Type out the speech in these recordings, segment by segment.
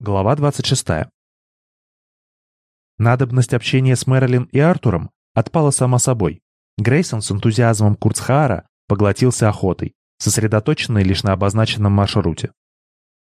Глава 26. Надобность общения с Мэрилин и Артуром отпала сама собой. Грейсон с энтузиазмом Курцхаара поглотился охотой, сосредоточенной лишь на обозначенном маршруте.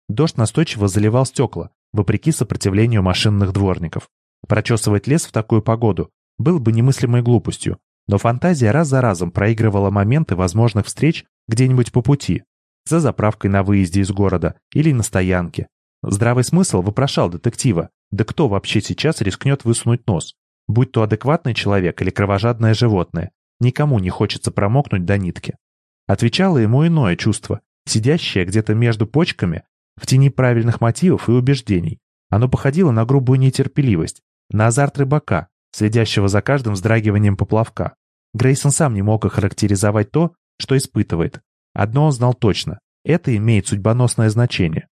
Дождь настойчиво заливал стекла, вопреки сопротивлению машинных дворников. Прочесывать лес в такую погоду было бы немыслимой глупостью, но фантазия раз за разом проигрывала моменты возможных встреч где-нибудь по пути, за заправкой на выезде из города или на стоянке, Здравый смысл вопрошал детектива, да кто вообще сейчас рискнет высунуть нос? Будь то адекватный человек или кровожадное животное, никому не хочется промокнуть до нитки. Отвечало ему иное чувство, сидящее где-то между почками, в тени правильных мотивов и убеждений. Оно походило на грубую нетерпеливость, на азарт рыбака, следящего за каждым вздрагиванием поплавка. Грейсон сам не мог охарактеризовать то, что испытывает. Одно он знал точно – это имеет судьбоносное значение.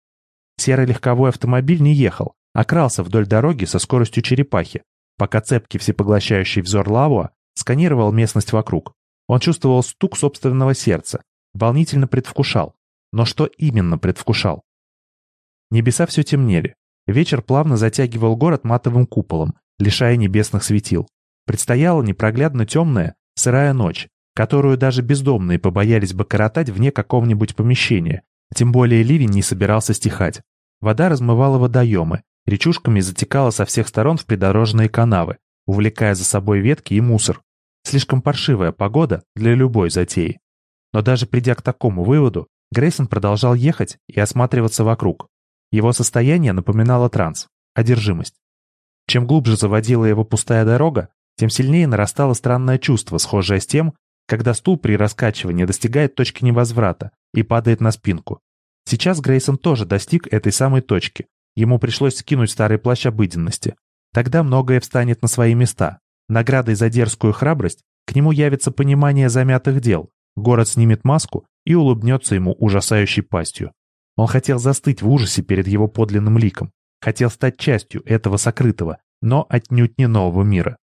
Серый легковой автомобиль не ехал, а крался вдоль дороги со скоростью черепахи, пока цепкий всепоглощающий взор Лавуа сканировал местность вокруг. Он чувствовал стук собственного сердца, волнительно предвкушал. Но что именно предвкушал? Небеса все темнели. Вечер плавно затягивал город матовым куполом, лишая небесных светил. Предстояла непроглядно темная, сырая ночь, которую даже бездомные побоялись бы коротать вне какого-нибудь помещения, тем более ливень не собирался стихать. Вода размывала водоемы, речушками затекала со всех сторон в придорожные канавы, увлекая за собой ветки и мусор. Слишком паршивая погода для любой затеи. Но даже придя к такому выводу, Грейсон продолжал ехать и осматриваться вокруг. Его состояние напоминало транс, одержимость. Чем глубже заводила его пустая дорога, тем сильнее нарастало странное чувство, схожее с тем, когда стул при раскачивании достигает точки невозврата и падает на спинку, Сейчас Грейсон тоже достиг этой самой точки. Ему пришлось скинуть старый плащ обыденности. Тогда многое встанет на свои места. Наградой за дерзкую храбрость к нему явится понимание замятых дел. Город снимет маску и улыбнется ему ужасающей пастью. Он хотел застыть в ужасе перед его подлинным ликом. Хотел стать частью этого сокрытого, но отнюдь не нового мира.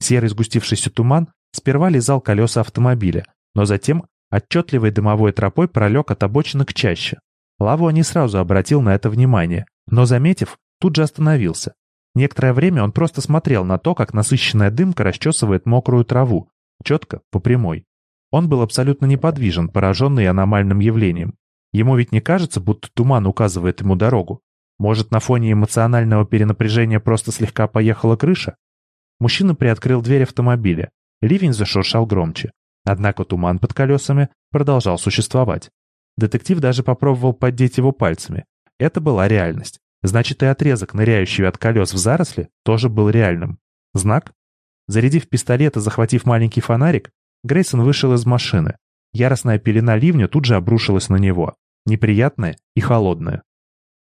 Серый сгустившийся туман сперва лизал колеса автомобиля, но затем отчетливой дымовой тропой пролег от обочины к чаще. Лавуа не сразу обратил на это внимание, но, заметив, тут же остановился. Некоторое время он просто смотрел на то, как насыщенная дымка расчесывает мокрую траву, четко, по прямой. Он был абсолютно неподвижен, пораженный аномальным явлением. Ему ведь не кажется, будто туман указывает ему дорогу. Может, на фоне эмоционального перенапряжения просто слегка поехала крыша? Мужчина приоткрыл дверь автомобиля. Ливень зашуршал громче. Однако туман под колесами продолжал существовать. Детектив даже попробовал поддеть его пальцами. Это была реальность. Значит, и отрезок, ныряющий от колес в заросли, тоже был реальным. Знак? Зарядив пистолет и захватив маленький фонарик, Грейсон вышел из машины. Яростная пелена ливня тут же обрушилась на него. Неприятная и холодная.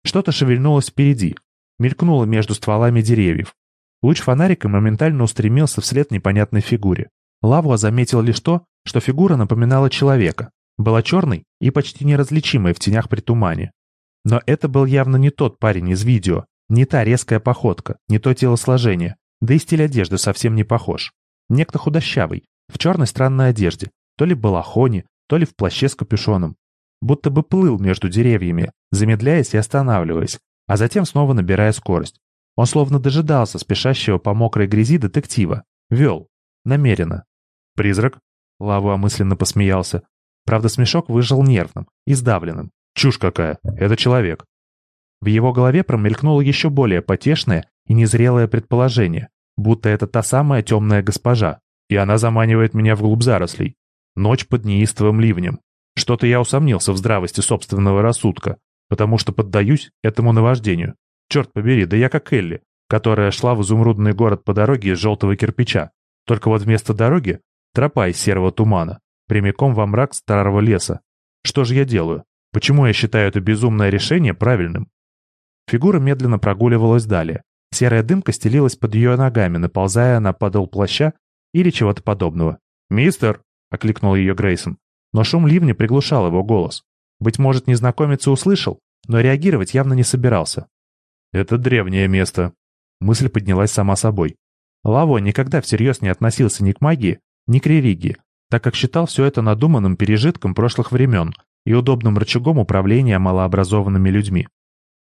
Что-то шевельнулось впереди. Мелькнуло между стволами деревьев. Луч фонарика моментально устремился вслед непонятной фигуре. Лавуа заметил лишь то, что фигура напоминала человека, была черной и почти неразличимой в тенях при тумане. Но это был явно не тот парень из видео, не та резкая походка, не то телосложение, да и стиль одежды совсем не похож. Некто худощавый, в черной странной одежде, то ли в балахоне, то ли в плаще с капюшоном. Будто бы плыл между деревьями, замедляясь и останавливаясь, а затем снова набирая скорость. Он словно дожидался спешащего по мокрой грязи детектива. Вел. Намеренно. «Призрак?» Лава мысленно посмеялся. Правда, смешок выжил нервным и сдавленным. Чушь какая, это человек. В его голове промелькнуло еще более потешное и незрелое предположение, будто это та самая темная госпожа, и она заманивает меня вглубь зарослей. Ночь под неистовым ливнем. Что-то я усомнился в здравости собственного рассудка, потому что поддаюсь этому наваждению. Черт побери, да я как Элли, которая шла в изумрудный город по дороге из желтого кирпича. Только вот вместо дороги — тропа из серого тумана прямиком во мрак старого леса. Что же я делаю? Почему я считаю это безумное решение правильным? Фигура медленно прогуливалась далее. Серая дымка стелилась под ее ногами, наползая на подол плаща или чего-то подобного. «Мистер!» — окликнул ее Грейсон. Но шум ливня приглушал его голос. Быть может, незнакомец и услышал, но реагировать явно не собирался. «Это древнее место». Мысль поднялась сама собой. Лаво никогда всерьез не относился ни к магии, ни к религии, так как считал все это надуманным пережитком прошлых времен и удобным рычагом управления малообразованными людьми.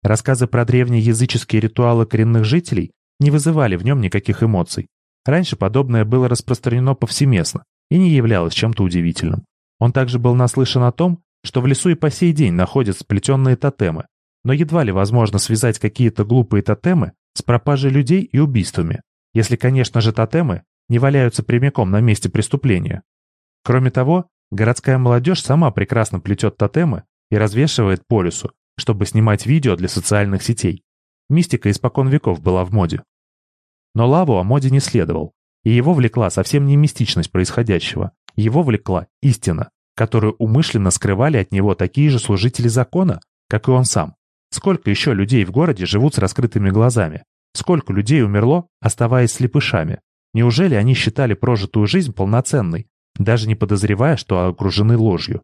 Рассказы про древние языческие ритуалы коренных жителей не вызывали в нем никаких эмоций. Раньше подобное было распространено повсеместно и не являлось чем-то удивительным. Он также был наслышан о том, что в лесу и по сей день находятся сплетенные тотемы, но едва ли возможно связать какие-то глупые тотемы с пропажей людей и убийствами, если, конечно же, тотемы не валяются прямиком на месте преступления. Кроме того, городская молодежь сама прекрасно плетет тотемы и развешивает по лесу, чтобы снимать видео для социальных сетей. Мистика испокон веков была в моде. Но Лаву о моде не следовал, и его влекла совсем не мистичность происходящего, его влекла истина, которую умышленно скрывали от него такие же служители закона, как и он сам. Сколько еще людей в городе живут с раскрытыми глазами? Сколько людей умерло, оставаясь слепышами? Неужели они считали прожитую жизнь полноценной, даже не подозревая, что окружены ложью?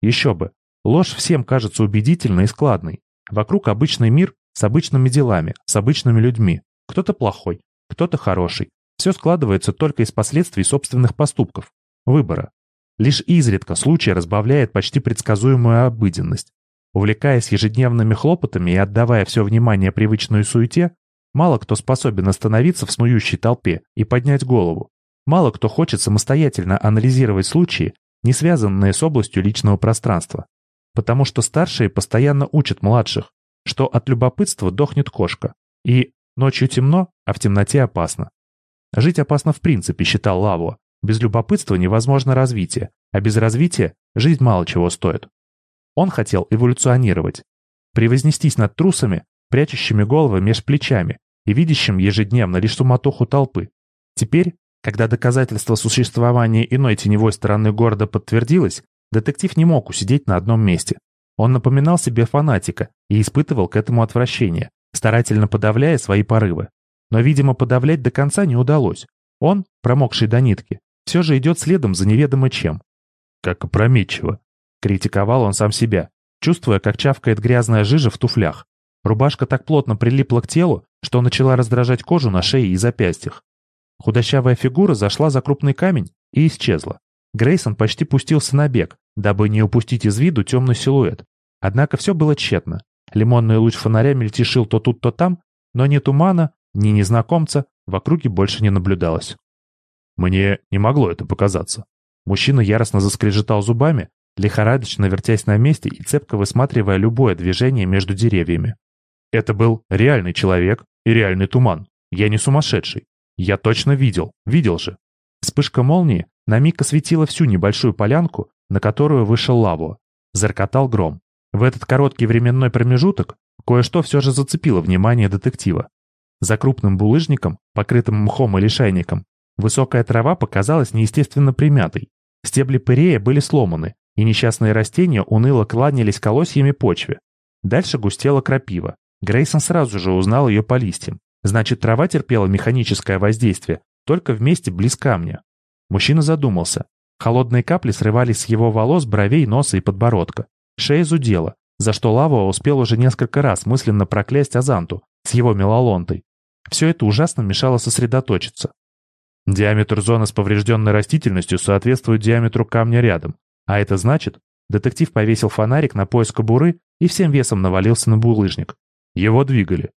Еще бы, Ложь всем кажется убедительной и складной. Вокруг обычный мир с обычными делами, с обычными людьми. Кто-то плохой, кто-то хороший. Все складывается только из последствий собственных поступков, выбора. Лишь изредка случай разбавляет почти предсказуемую обыденность. Увлекаясь ежедневными хлопотами и отдавая все внимание привычной суете, мало кто способен остановиться в снующей толпе и поднять голову. Мало кто хочет самостоятельно анализировать случаи, не связанные с областью личного пространства. Потому что старшие постоянно учат младших, что от любопытства дохнет кошка. И ночью темно, а в темноте опасно. Жить опасно в принципе, считал Лаво. Без любопытства невозможно развитие, а без развития жизнь мало чего стоит. Он хотел эволюционировать, превознестись над трусами, прячущими головы меж плечами и видящим ежедневно лишь суматоху толпы. Теперь, когда доказательство существования иной теневой стороны города подтвердилось, Детектив не мог усидеть на одном месте. Он напоминал себе фанатика и испытывал к этому отвращение, старательно подавляя свои порывы. Но, видимо, подавлять до конца не удалось. Он, промокший до нитки, все же идет следом за неведомо чем. «Как опрометчиво!» — критиковал он сам себя, чувствуя, как чавкает грязная жижа в туфлях. Рубашка так плотно прилипла к телу, что начала раздражать кожу на шее и запястьях. Худощавая фигура зашла за крупный камень и исчезла. Грейсон почти пустился на бег, дабы не упустить из виду темный силуэт. Однако все было тщетно. Лимонный луч фонаря мельтешил то тут, то там, но ни тумана, ни незнакомца в округе больше не наблюдалось. Мне не могло это показаться. Мужчина яростно заскрежетал зубами, лихорадочно вертясь на месте и цепко высматривая любое движение между деревьями. Это был реальный человек и реальный туман. Я не сумасшедший. Я точно видел, видел же. Вспышка молнии на миг осветила всю небольшую полянку, на которую вышел лаву. Заркотал гром. В этот короткий временной промежуток кое-что все же зацепило внимание детектива. За крупным булыжником, покрытым мхом или шайником, высокая трава показалась неестественно примятой. Стебли пырея были сломаны, и несчастные растения уныло кланялись колосьями почве. Дальше густела крапива. Грейсон сразу же узнал ее по листьям. Значит, трава терпела механическое воздействие только в месте близ камня. Мужчина задумался. Холодные капли срывались с его волос, бровей, носа и подбородка. Шея зудела, за что Лава успел уже несколько раз мысленно проклясть Азанту с его мелалонтой. Все это ужасно мешало сосредоточиться. Диаметр зоны с поврежденной растительностью соответствует диаметру камня рядом, а это значит, детектив повесил фонарик на пояс кобуры и всем весом навалился на булыжник. Его двигали.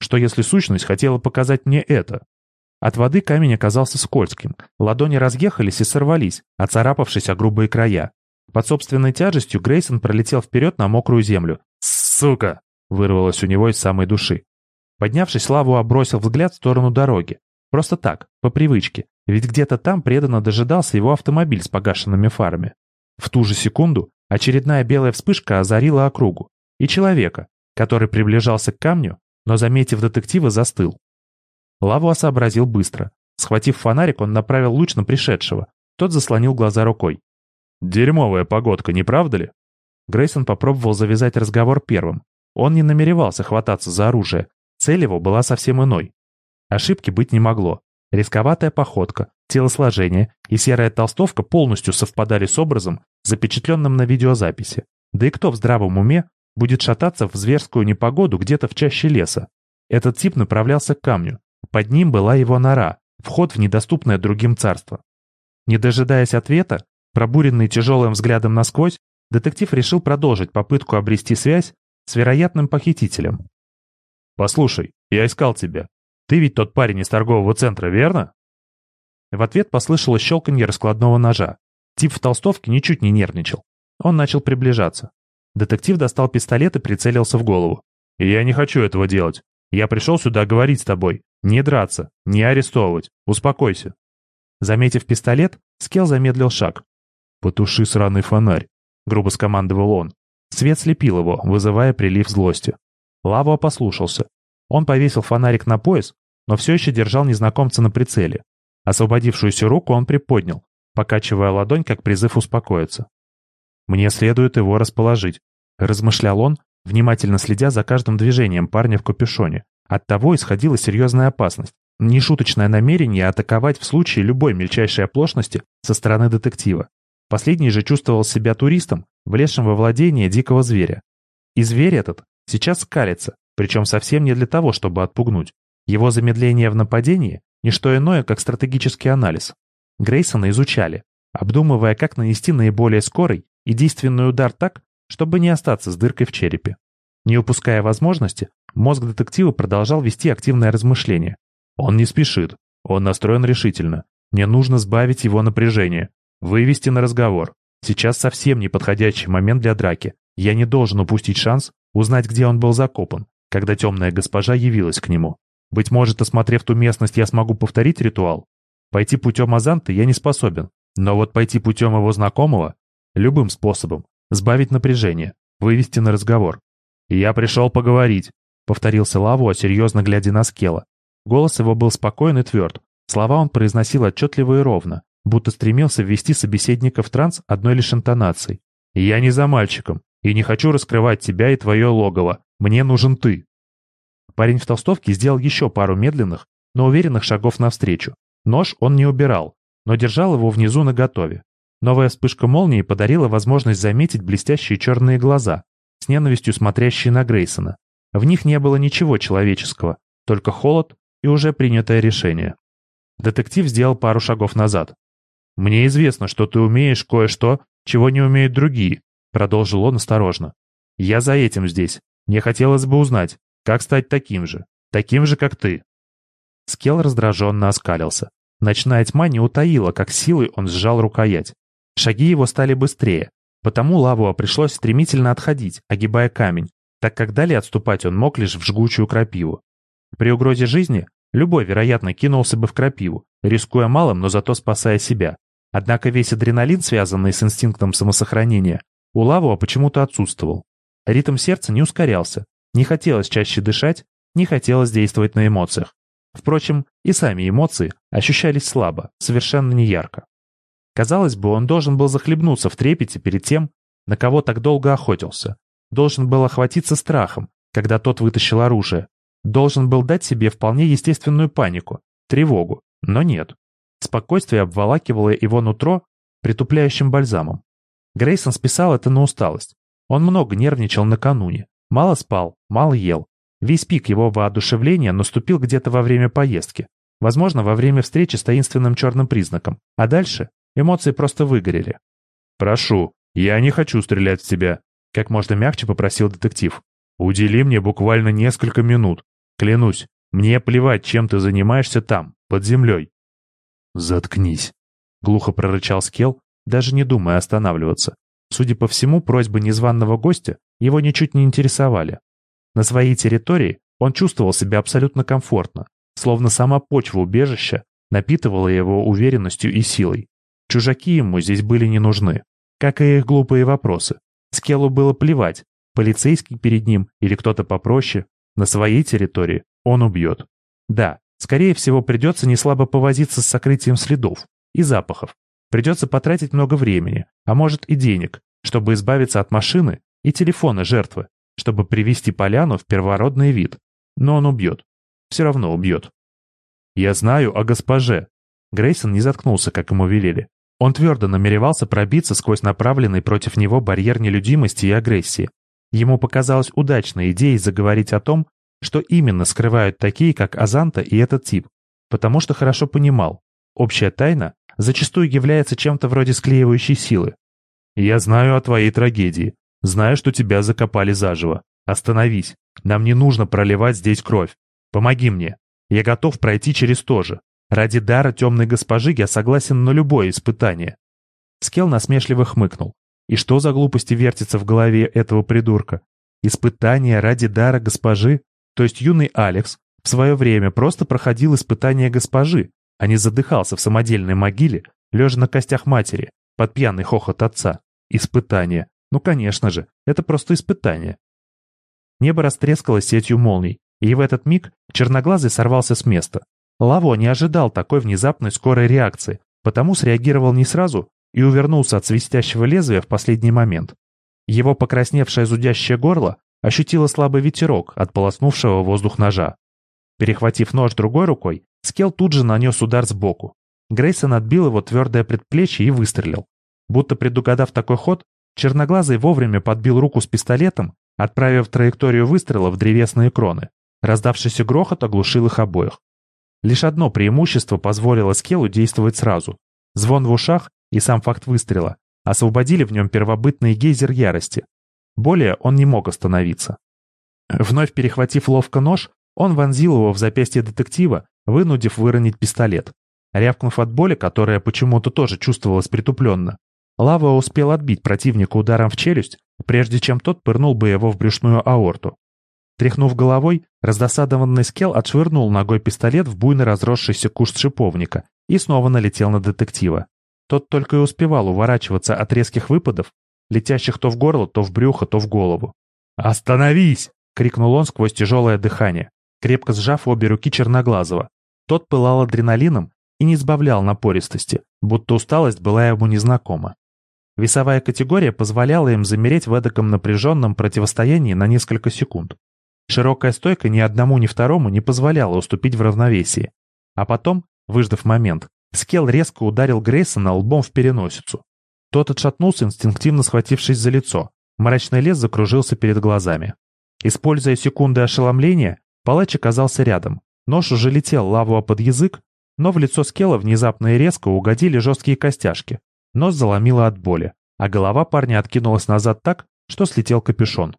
Что если сущность хотела показать мне это? От воды камень оказался скользким, ладони разъехались и сорвались, оцарапавшись о грубые края. Под собственной тяжестью Грейсон пролетел вперед на мокрую землю. «Сука!» — вырвалось у него из самой души. Поднявшись, Лаву обросил взгляд в сторону дороги. Просто так, по привычке, ведь где-то там преданно дожидался его автомобиль с погашенными фарами. В ту же секунду очередная белая вспышка озарила округу. И человека, который приближался к камню, но, заметив детектива, застыл. Лавуа сообразил быстро. Схватив фонарик, он направил луч на пришедшего. Тот заслонил глаза рукой. «Дерьмовая погодка, не правда ли?» Грейсон попробовал завязать разговор первым. Он не намеревался хвататься за оружие. Цель его была совсем иной. Ошибки быть не могло. Рисковатая походка, телосложение и серая толстовка полностью совпадали с образом, запечатленным на видеозаписи. Да и кто в здравом уме будет шататься в зверскую непогоду где-то в чаще леса? Этот тип направлялся к камню, под ним была его нора, вход в недоступное другим царство. Не дожидаясь ответа, пробуренный тяжелым взглядом насквозь, детектив решил продолжить попытку обрести связь с вероятным похитителем. «Послушай, я искал тебя. Ты ведь тот парень из торгового центра, верно?» В ответ послышалось щелканье раскладного ножа. Тип в толстовке ничуть не нервничал. Он начал приближаться. Детектив достал пистолет и прицелился в голову. «Я не хочу этого делать. Я пришел сюда говорить с тобой. Не драться, не арестовывать. Успокойся». Заметив пистолет, Скел замедлил шаг. «Потуши сраный фонарь», — грубо скомандовал он. Свет слепил его, вызывая прилив злости. Лаво послушался. Он повесил фонарик на пояс, но все еще держал незнакомца на прицеле. Освободившуюся руку он приподнял, покачивая ладонь, как призыв успокоиться. «Мне следует его расположить», — размышлял он, внимательно следя за каждым движением парня в капюшоне. От того исходила серьезная опасность. Нешуточное намерение атаковать в случае любой мельчайшей оплошности со стороны детектива. Последний же чувствовал себя туристом, влезшим во владение дикого зверя. И зверь этот сейчас скалится, причем совсем не для того, чтобы отпугнуть. Его замедление в нападении – не что иное, как стратегический анализ. Грейсона изучали, обдумывая, как нанести наиболее скорый и действенный удар так, чтобы не остаться с дыркой в черепе. Не упуская возможности, мозг детектива продолжал вести активное размышление. Он не спешит, он настроен решительно. Мне нужно сбавить его напряжение, вывести на разговор. Сейчас совсем неподходящий момент для драки. Я не должен упустить шанс узнать, где он был закопан, когда темная госпожа явилась к нему. Быть может, осмотрев ту местность, я смогу повторить ритуал? Пойти путем Азанта я не способен. Но вот пойти путем его знакомого — любым способом. Сбавить напряжение, вывести на разговор. «Я пришел поговорить», — повторился Лаву, серьезно глядя на Скела. Голос его был спокоен и тверд. Слова он произносил отчетливо и ровно, будто стремился ввести собеседника в транс одной лишь интонацией. «Я не за мальчиком, и не хочу раскрывать тебя и твое логово. Мне нужен ты». Парень в толстовке сделал еще пару медленных, но уверенных шагов навстречу. Нож он не убирал, но держал его внизу наготове. Новая вспышка молнии подарила возможность заметить блестящие черные глаза, с ненавистью смотрящие на Грейсона. В них не было ничего человеческого, только холод и уже принятое решение. Детектив сделал пару шагов назад. «Мне известно, что ты умеешь кое-что, чего не умеют другие», — продолжил он осторожно. «Я за этим здесь. Мне хотелось бы узнать, как стать таким же? Таким же, как ты?» Скел раздраженно оскалился. Ночная тьма не утаила, как силой он сжал рукоять. Шаги его стали быстрее, потому Лавуа пришлось стремительно отходить, огибая камень, так как далее отступать он мог лишь в жгучую крапиву. При угрозе жизни любой, вероятно, кинулся бы в крапиву, рискуя малым, но зато спасая себя. Однако весь адреналин, связанный с инстинктом самосохранения, у Лавуа почему-то отсутствовал. Ритм сердца не ускорялся, не хотелось чаще дышать, не хотелось действовать на эмоциях. Впрочем, и сами эмоции ощущались слабо, совершенно неярко. Казалось бы, он должен был захлебнуться в трепете перед тем, на кого так долго охотился. Должен был охватиться страхом, когда тот вытащил оружие. Должен был дать себе вполне естественную панику, тревогу, но нет. Спокойствие обволакивало его нутро притупляющим бальзамом. Грейсон списал это на усталость. Он много нервничал накануне, Мало спал, мало ел. Весь пик его воодушевления наступил где-то во время поездки. Возможно, во время встречи с таинственным черным признаком. А дальше эмоции просто выгорели. «Прошу, я не хочу стрелять в тебя», — как можно мягче попросил детектив. «Удели мне буквально несколько минут. Клянусь, мне плевать, чем ты занимаешься там, под землей». «Заткнись», — глухо прорычал Скел, даже не думая останавливаться. Судя по всему, просьбы незваного гостя его ничуть не интересовали. На своей территории он чувствовал себя абсолютно комфортно, словно сама почва убежища напитывала его уверенностью и силой. Чужаки ему здесь были не нужны, как и их глупые вопросы. Скеллу было плевать, полицейский перед ним или кто-то попроще, на своей территории он убьет. Да, скорее всего придется неслабо повозиться с сокрытием следов и запахов. Придется потратить много времени, а может и денег, чтобы избавиться от машины и телефона жертвы, чтобы привести поляну в первородный вид. Но он убьет. Все равно убьет. «Я знаю о госпоже». Грейсон не заткнулся, как ему велели. Он твердо намеревался пробиться сквозь направленный против него барьер нелюдимости и агрессии. Ему показалась удачной идеей заговорить о том, что именно скрывают такие, как Азанта и этот тип, потому что хорошо понимал, общая тайна зачастую является чем-то вроде склеивающей силы. «Я знаю о твоей трагедии. Знаю, что тебя закопали заживо. Остановись. Нам не нужно проливать здесь кровь. Помоги мне. Я готов пройти через то же. Ради дара темной госпожи я согласен на любое испытание». Скел насмешливо хмыкнул. И что за глупости вертится в голове этого придурка? Испытание ради дара госпожи? То есть юный Алекс в свое время просто проходил испытание госпожи, а не задыхался в самодельной могиле, лежа на костях матери, под пьяный хохот отца. Испытание. Ну, конечно же, это просто испытание. Небо растрескалось сетью молний, и в этот миг черноглазый сорвался с места. Лаво не ожидал такой внезапной скорой реакции, потому среагировал не сразу и увернулся от свистящего лезвия в последний момент. Его покрасневшее зудящее горло ощутило слабый ветерок от полоснувшего воздух ножа. Перехватив нож другой рукой, Скел тут же нанес удар сбоку. Грейсон отбил его твердое предплечье и выстрелил. Будто предугадав такой ход, черноглазый вовремя подбил руку с пистолетом, отправив траекторию выстрела в древесные кроны. Раздавшийся грохот оглушил их обоих. Лишь одно преимущество позволило Скелу действовать сразу. Звон в ушах и сам факт выстрела освободили в нем первобытный гейзер ярости. Более он не мог остановиться. Вновь перехватив ловко нож, он вонзил его в запястье детектива, вынудив выронить пистолет. Рявкнув от боли, которая почему-то тоже чувствовалась притупленно, Лава успел отбить противника ударом в челюсть, прежде чем тот пырнул бы его в брюшную аорту. Тряхнув головой, раздосадованный скел отшвырнул ногой пистолет в буйно разросшийся куст шиповника и снова налетел на детектива. Тот только и успевал уворачиваться от резких выпадов, летящих то в горло, то в брюхо, то в голову. «Остановись!» — крикнул он сквозь тяжелое дыхание, крепко сжав обе руки Черноглазого. Тот пылал адреналином и не сбавлял напористости, будто усталость была ему незнакома. Весовая категория позволяла им замереть в эдаком напряженном противостоянии на несколько секунд. Широкая стойка ни одному, ни второму не позволяла уступить в равновесии. А потом, выждав момент, Скел резко ударил Грейсона лбом в переносицу. Тот отшатнулся, инстинктивно схватившись за лицо. Мрачный лес закружился перед глазами. Используя секунды ошеломления, палач оказался рядом. Нож уже летел лаву под язык, но в лицо Скела внезапно и резко угодили жесткие костяшки. Нос заломило от боли, а голова парня откинулась назад так, что слетел капюшон.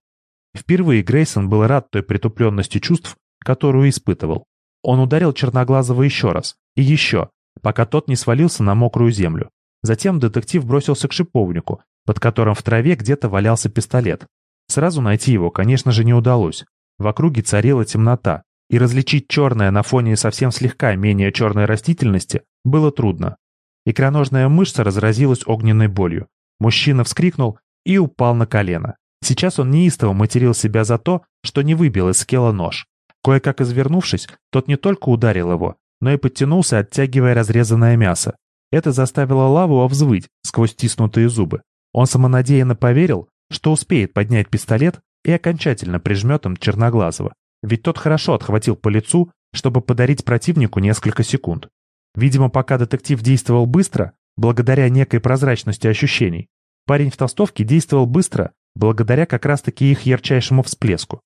Впервые Грейсон был рад той притупленности чувств, которую испытывал. Он ударил Черноглазого еще раз, и еще, пока тот не свалился на мокрую землю. Затем детектив бросился к шиповнику, под которым в траве где-то валялся пистолет. Сразу найти его, конечно же, не удалось. В округе царила темнота, и различить черное на фоне совсем слегка менее черной растительности было трудно. Икроножная мышца разразилась огненной болью. Мужчина вскрикнул и упал на колено. Сейчас он неистово материл себя за то, что не выбил из скела нож. Кое-как извернувшись, тот не только ударил его, но и подтянулся, оттягивая разрезанное мясо. Это заставило лаву взвыть сквозь стиснутые зубы. Он самонадеянно поверил, что успеет поднять пистолет и окончательно прижмет им Черноглазого. Ведь тот хорошо отхватил по лицу, чтобы подарить противнику несколько секунд. Видимо, пока детектив действовал быстро, благодаря некой прозрачности ощущений, парень в толстовке действовал быстро, благодаря как раз-таки их ярчайшему всплеску.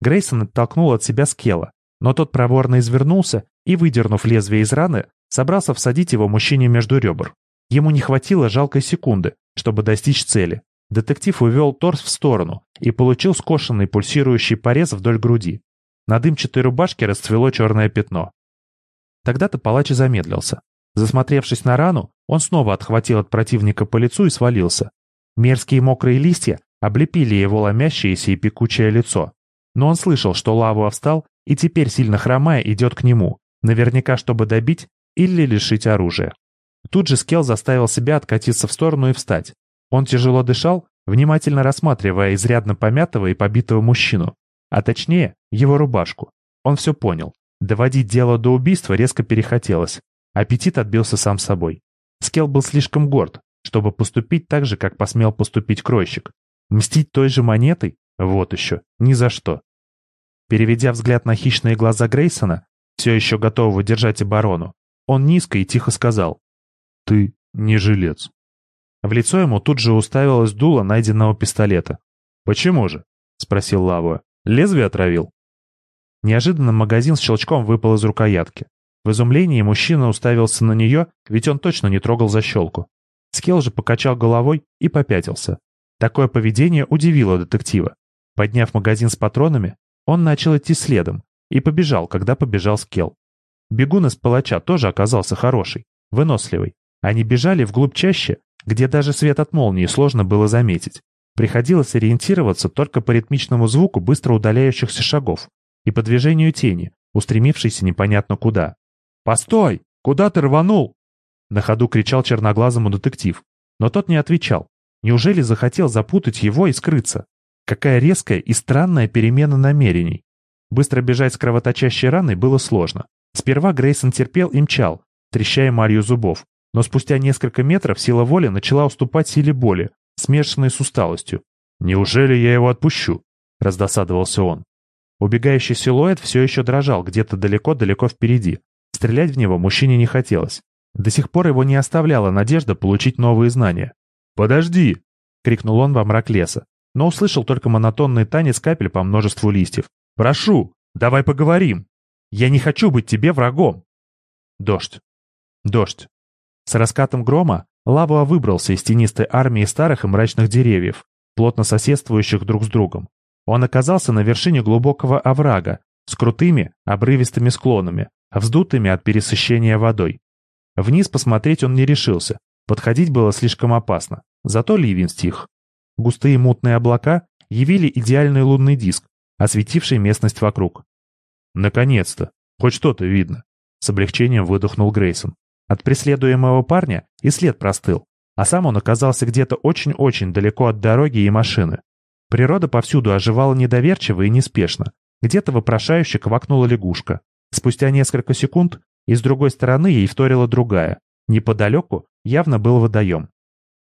Грейсон оттолкнул от себя Скелла, но тот проворно извернулся и, выдернув лезвие из раны, собрался всадить его мужчине между ребер. Ему не хватило жалкой секунды, чтобы достичь цели. Детектив увел торс в сторону и получил скошенный пульсирующий порез вдоль груди. На дымчатой рубашке расцвело черное пятно. Тогда-то палач замедлился. Засмотревшись на рану, он снова отхватил от противника по лицу и свалился. Мерзкие мокрые листья облепили его ломящееся и пекучее лицо. Но он слышал, что Лаву встал и теперь, сильно хромая, идет к нему, наверняка, чтобы добить или лишить оружия. Тут же Скел заставил себя откатиться в сторону и встать. Он тяжело дышал, внимательно рассматривая изрядно помятого и побитого мужчину, а точнее, его рубашку. Он все понял. Доводить дело до убийства резко перехотелось. Аппетит отбился сам собой. Скел был слишком горд, чтобы поступить так же, как посмел поступить кройщик. Мстить той же монетой? Вот еще. Ни за что. Переведя взгляд на хищные глаза Грейсона, все еще готового держать оборону, он низко и тихо сказал «Ты не жилец». В лицо ему тут же уставилось дуло найденного пистолета. «Почему же?» — спросил Лавуа. «Лезвие отравил?» Неожиданно магазин с щелчком выпал из рукоятки. В изумлении мужчина уставился на нее, ведь он точно не трогал защелку. Скелл же покачал головой и попятился. Такое поведение удивило детектива. Подняв магазин с патронами, Он начал идти следом и побежал, когда побежал Скел. Бегун из палача тоже оказался хороший, выносливый. Они бежали вглубь чаще, где даже свет от молнии сложно было заметить. Приходилось ориентироваться только по ритмичному звуку быстро удаляющихся шагов и по движению тени, устремившейся непонятно куда. «Постой! Куда ты рванул?» На ходу кричал черноглазому детектив, но тот не отвечал. Неужели захотел запутать его и скрыться? Какая резкая и странная перемена намерений. Быстро бежать с кровоточащей раной было сложно. Сперва Грейсон терпел и мчал, трещая марью зубов, но спустя несколько метров сила воли начала уступать силе боли, смешанной с усталостью. «Неужели я его отпущу?» — раздосадовался он. Убегающий силуэт все еще дрожал где-то далеко-далеко впереди. Стрелять в него мужчине не хотелось. До сих пор его не оставляла надежда получить новые знания. «Подожди!» — крикнул он во мрак леса, но услышал только монотонный танец капель по множеству листьев. «Прошу, давай поговорим! Я не хочу быть тебе врагом!» Дождь. Дождь. С раскатом грома Лавуа выбрался из тенистой армии старых и мрачных деревьев, плотно соседствующих друг с другом. Он оказался на вершине глубокого оврага с крутыми, обрывистыми склонами, вздутыми от пересыщения водой. Вниз посмотреть он не решился, подходить было слишком опасно, зато ливень стих. Густые мутные облака явили идеальный лунный диск, осветивший местность вокруг. «Наконец-то! Хоть что-то видно!» С облегчением выдохнул Грейсон. От преследуемого парня и след простыл, а сам он оказался где-то очень-очень далеко от дороги и машины. Природа повсюду оживала недоверчиво и неспешно. Где-то вопрошающе квакнула лягушка. Спустя несколько секунд и с другой стороны ей вторила другая. Неподалеку явно был водоем.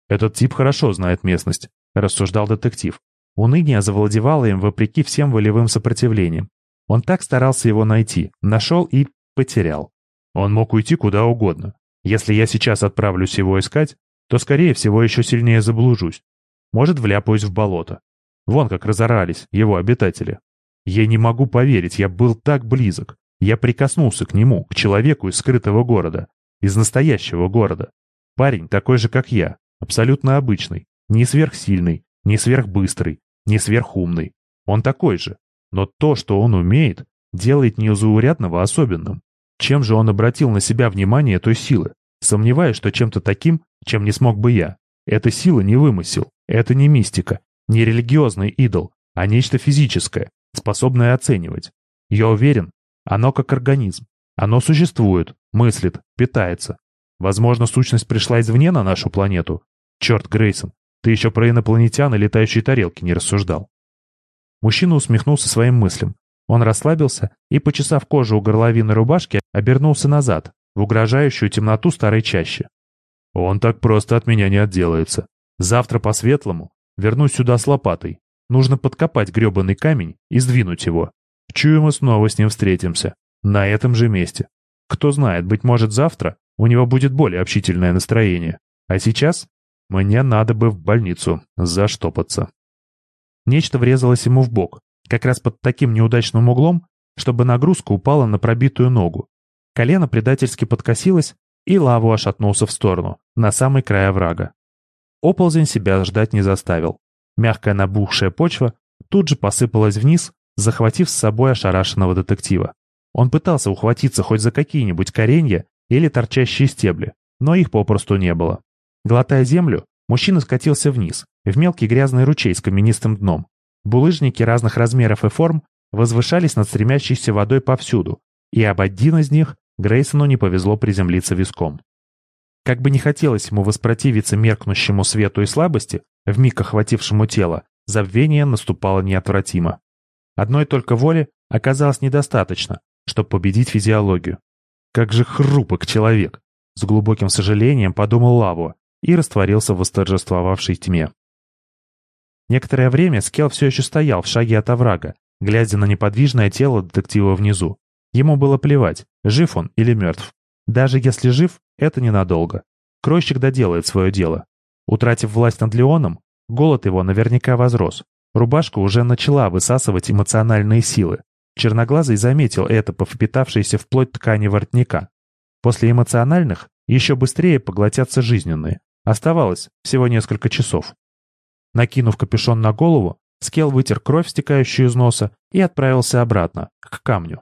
«Этот тип хорошо знает местность», — рассуждал детектив. Уныние завладевало им вопреки всем волевым сопротивлениям. Он так старался его найти, нашел и потерял. Он мог уйти куда угодно. Если я сейчас отправлюсь его искать, то, скорее всего, еще сильнее заблужусь. Может, вляпаюсь в болото. Вон как разорались его обитатели. Я не могу поверить, я был так близок. Я прикоснулся к нему, к человеку из скрытого города, из настоящего города. Парень такой же, как я, абсолютно обычный, не сверхсильный, не сверхбыстрый, не сверхумный. Он такой же. Но то, что он умеет, делает незаурядного особенным. Чем же он обратил на себя внимание той силы? Сомневаюсь, что чем-то таким, чем не смог бы я. Эта сила не вымысел, это не мистика, не религиозный идол, а нечто физическое, способное оценивать. Я уверен, оно как организм. Оно существует, мыслит, питается. Возможно, сущность пришла извне на нашу планету. Черт, Грейсон, ты еще про инопланетян и летающие тарелки не рассуждал. Мужчина усмехнулся своим мыслям. Он расслабился и, почесав кожу у горловины рубашки, обернулся назад, в угрожающую темноту старой чащи. «Он так просто от меня не отделается. Завтра по-светлому вернусь сюда с лопатой. Нужно подкопать гребаный камень и сдвинуть его. Чую, мы снова с ним встретимся. На этом же месте. Кто знает, быть может, завтра у него будет более общительное настроение. А сейчас мне надо бы в больницу заштопаться». Нечто врезалось ему в бок, как раз под таким неудачным углом, чтобы нагрузка упала на пробитую ногу. Колено предательски подкосилось, и лаву ошатнулся в сторону, на самый край оврага. Оползень себя ждать не заставил. Мягкая набухшая почва тут же посыпалась вниз, захватив с собой ошарашенного детектива. Он пытался ухватиться хоть за какие-нибудь коренья или торчащие стебли, но их попросту не было. Глотая землю, мужчина скатился вниз, в мелкий грязный ручей с каменистым дном. Булыжники разных размеров и форм возвышались над стремящейся водой повсюду, и об один из них Грейсону не повезло приземлиться виском. Как бы не хотелось ему воспротивиться меркнущему свету и слабости, вмиг охватившему тело, забвение наступало неотвратимо. Одной только воли оказалось недостаточно, чтобы победить физиологию. Как же хрупок человек! С глубоким сожалением подумал Лаву и растворился в восторжествовавшей тьме. Некоторое время Скел все еще стоял в шаге от оврага, глядя на неподвижное тело детектива внизу. Ему было плевать, жив он или мертв. Даже если жив, это ненадолго. Кройщик доделает свое дело. Утратив власть над Леоном, голод его наверняка возрос. Рубашка уже начала высасывать эмоциональные силы. Черноглазый заметил это по впитавшейся вплоть ткани воротника. После эмоциональных еще быстрее поглотятся жизненные. Оставалось всего несколько часов. Накинув капюшон на голову, Скел вытер кровь, стекающую из носа, и отправился обратно, к камню.